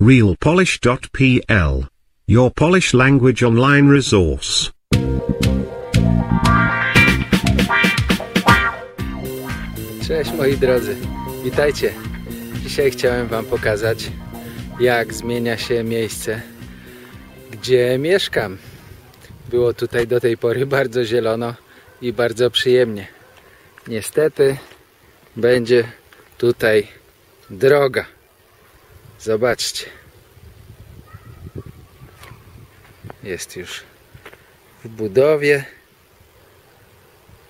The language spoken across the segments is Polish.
realpolish.pl. Your Polish language online resource. Cześć moi drodzy, witajcie. Dzisiaj chciałem Wam pokazać, jak zmienia się miejsce, gdzie mieszkam. Było tutaj do tej pory bardzo zielono i bardzo przyjemnie. Niestety będzie tutaj droga. Zobaczcie. Jest już w budowie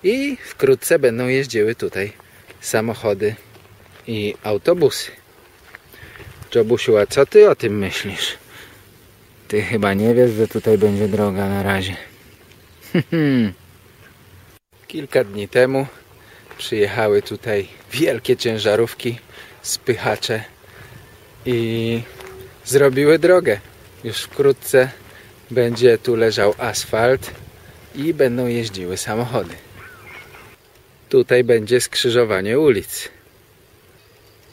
i wkrótce będą jeździły tutaj samochody i autobusy. Jobusiu, a co ty o tym myślisz? Ty chyba nie wiesz, że tutaj będzie droga na razie. Kilka dni temu przyjechały tutaj wielkie ciężarówki, spychacze i zrobiły drogę. Już wkrótce będzie tu leżał asfalt i będą jeździły samochody. Tutaj będzie skrzyżowanie ulic.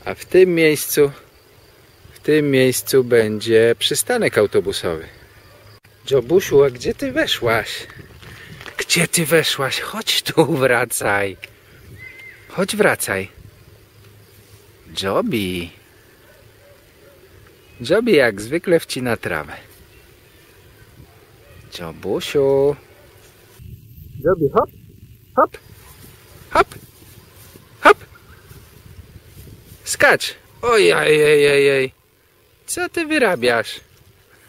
A w tym miejscu w tym miejscu będzie przystanek autobusowy. Jobusiu, a gdzie ty weszłaś? Gdzie ty weszłaś? Chodź tu, wracaj. Chodź, wracaj. Jobi. Jobi jak zwykle wcina trawę. Jobusiu. Jobi, hop, hop, hop, hop. Skacz. Ojej. Co ty wyrabiasz?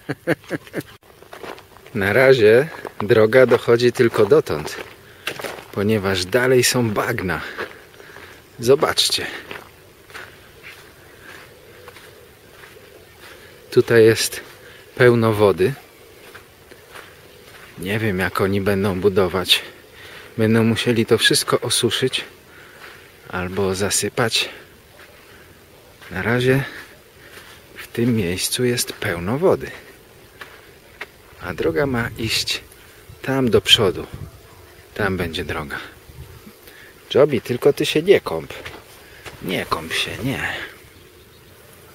Na razie droga dochodzi tylko dotąd, ponieważ dalej są bagna. Zobaczcie. Tutaj jest pełno wody. Nie wiem jak oni będą budować. Będą musieli to wszystko osuszyć albo zasypać. Na razie w tym miejscu jest pełno wody. A droga ma iść tam do przodu. Tam będzie droga. Jobi, tylko ty się nie kąp. Nie kąp się, nie.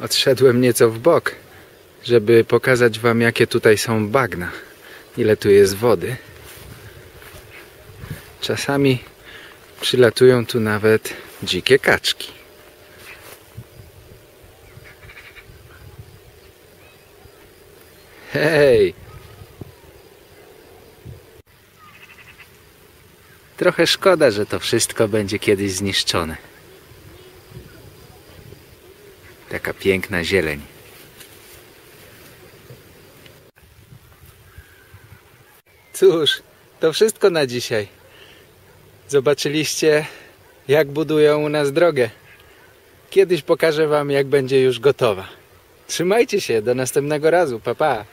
Odszedłem nieco w bok, żeby pokazać wam jakie tutaj są bagna. Ile tu jest wody. Czasami przylatują tu nawet dzikie kaczki. Hej! Trochę szkoda, że to wszystko będzie kiedyś zniszczone. Taka piękna zieleń. Cóż, to wszystko na dzisiaj. Zobaczyliście, jak budują u nas drogę. Kiedyś pokażę Wam, jak będzie już gotowa. Trzymajcie się, do następnego razu. Pa, pa.